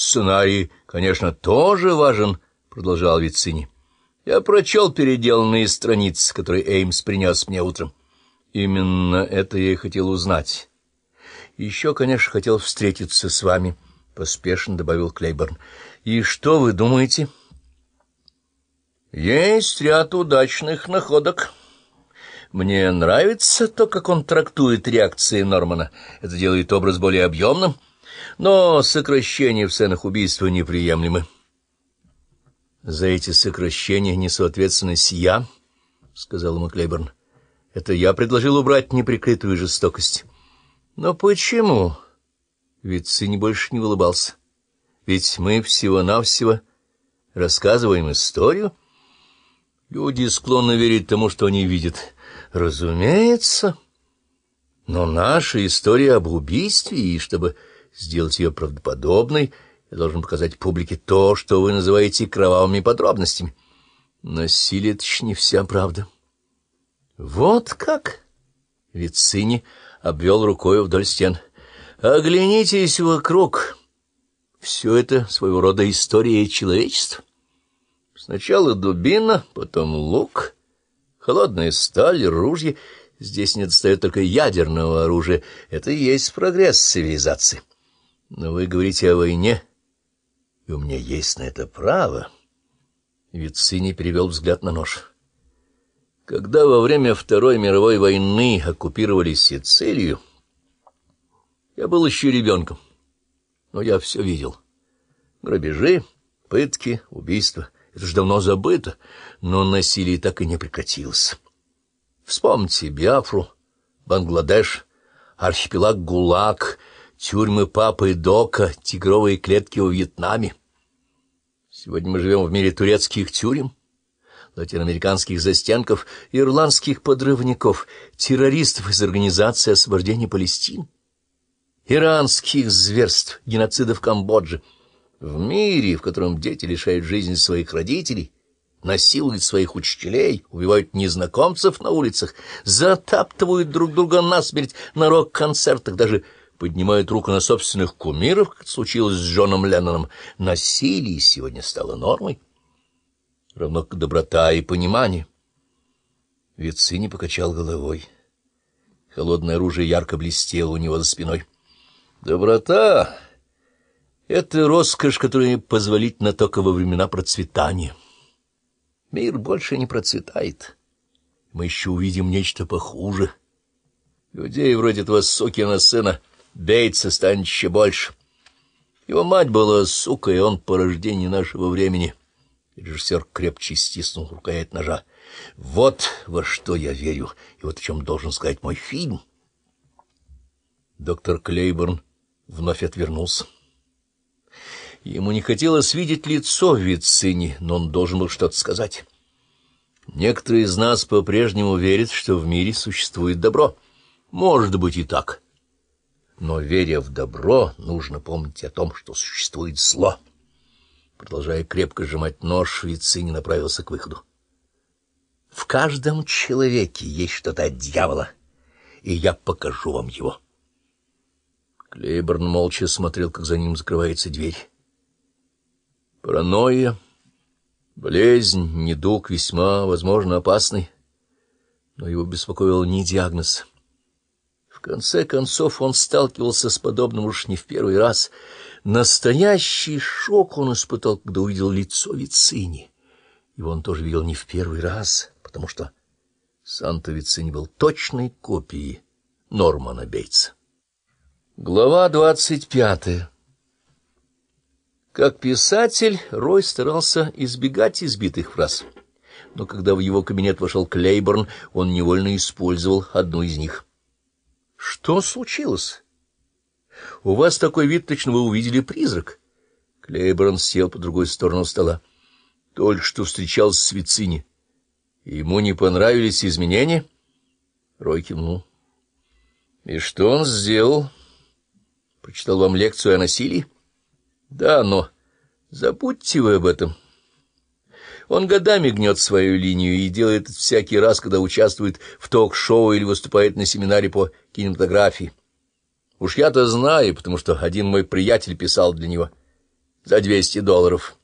Сценарий, конечно, тоже важен, — продолжал Вицини. Я прочел переделанные страницы, которые Эймс принес мне утром. Именно это я и хотел узнать. Еще, конечно, хотел встретиться с вами, — поспешно добавил Клейборн. И что вы думаете? Есть ряд удачных находок. Мне нравится то, как он трактует реакции Нормана. Это делает образ более объемным, но сокращения в сценах убийства неприемлемы. За эти сокращения несоответственность я, — сказал ему. Это я предложил убрать неприкрытую жестокость. Но почему? Ведь сын больше не улыбался. Ведь мы всего-навсего рассказываем историю. Люди склонны верить тому, что они видят. Разумеется. Но наша история об убийстве, и чтобы сделать ее правдоподобной, я должен показать публике то, что вы называете кровавыми подробностями. Насилие — это не вся правда. Вот как? Вицини обвел рукой вдоль стен. Оглянитесь вокруг. Все это своего рода история человечества. Сначала дубина, потом лук, холодная сталь, ружья. Здесь не достает только ядерного оружия. Это и есть прогресс цивилизации. Но вы говорите о войне, и у меня есть на это право. Вицини перевел взгляд на нож. Когда во время Второй мировой войны оккупировали Сицилию, я был еще ребенком, но я все видел. Грабежи, пытки, убийства — это же давно забыто, но насилие так и не прекратилось. Вспомните Биафру, Бангладеш, архипелаг ГУЛАГ, тюрьмы Папы Дока, тигровые клетки во Вьетнаме. Сегодня мы живем в мире турецких тюрем, латиноамериканских застенков, ирландских подрывников, террористов из Организации освобождения Палестины, иранских зверств, геноцидов в Камбодже. В мире, в котором дети лишают жизни своих родителей, насилуют своих учителей, убивают незнакомцев на улицах, затаптывают друг друга насмерть на рок-концертах, даже поднимают руку на собственных кумиров, как это случилось с Джоном Ленноном, насилие сегодня стало нормой равно как доброта и понимание. Вицини покачал головой. Холодное оружие ярко блестело у него за спиной. Доброта — это роскошь, которая позволительна только во времена процветания. Мир больше не процветает. Мы еще увидим нечто похуже. Людей вроде этого сукина сына Бейтса станет еще больше. Его мать была сукой, и он порождение нашего времени — Режиссер крепче стиснул рукоять ножа. «Вот во что я верю, и вот о чем должен сказать мой фильм». Доктор Клейборн вновь отвернулся. Ему не хотелось видеть лицо Вицини, но он должен был что-то сказать. Некоторые из нас по-прежнему верят, что в мире существует добро. Может быть и так. Но, веря в добро, нужно помнить о том, что существует зло. Продолжая крепко сжимать нож, Вицини направился к выходу. В каждом человеке есть что-то от дьявола, и я покажу вам его. Клейборн молча смотрел, как за ним закрывается дверь. Паранойя, болезнь, недуг весьма, возможно, опасный, но его беспокоил не диагноз. Конце концов он сталкивался с подобным уж не в первый раз — Настоящий шок он испытал, когда увидел лицо Вицини. Его он тоже видел не в первый раз, потому что Санта Вицини был точной копией Нормана Бейтса. Глава двадцать пятая Как писатель, Рой старался избегать избитых фраз, но когда в его кабинет вошел Клейборн, он невольно использовал одну из них. — Что случилось? У вас такой вид, точно вы увидели призрак. Клейборн сел по другой сторону стола. Только что встречался с Вицини. Ему не понравились изменения? Рой кивнул. И что он сделал? Прочитал вам лекцию о насилии? Да, но забудьте вы об этом. Он годами гнет свою линию и делает всякий раз, когда участвует в ток-шоу или выступает на семинаре по кинематографии. Уж я-то знаю, потому что один мой приятель писал для него. за двести долларов.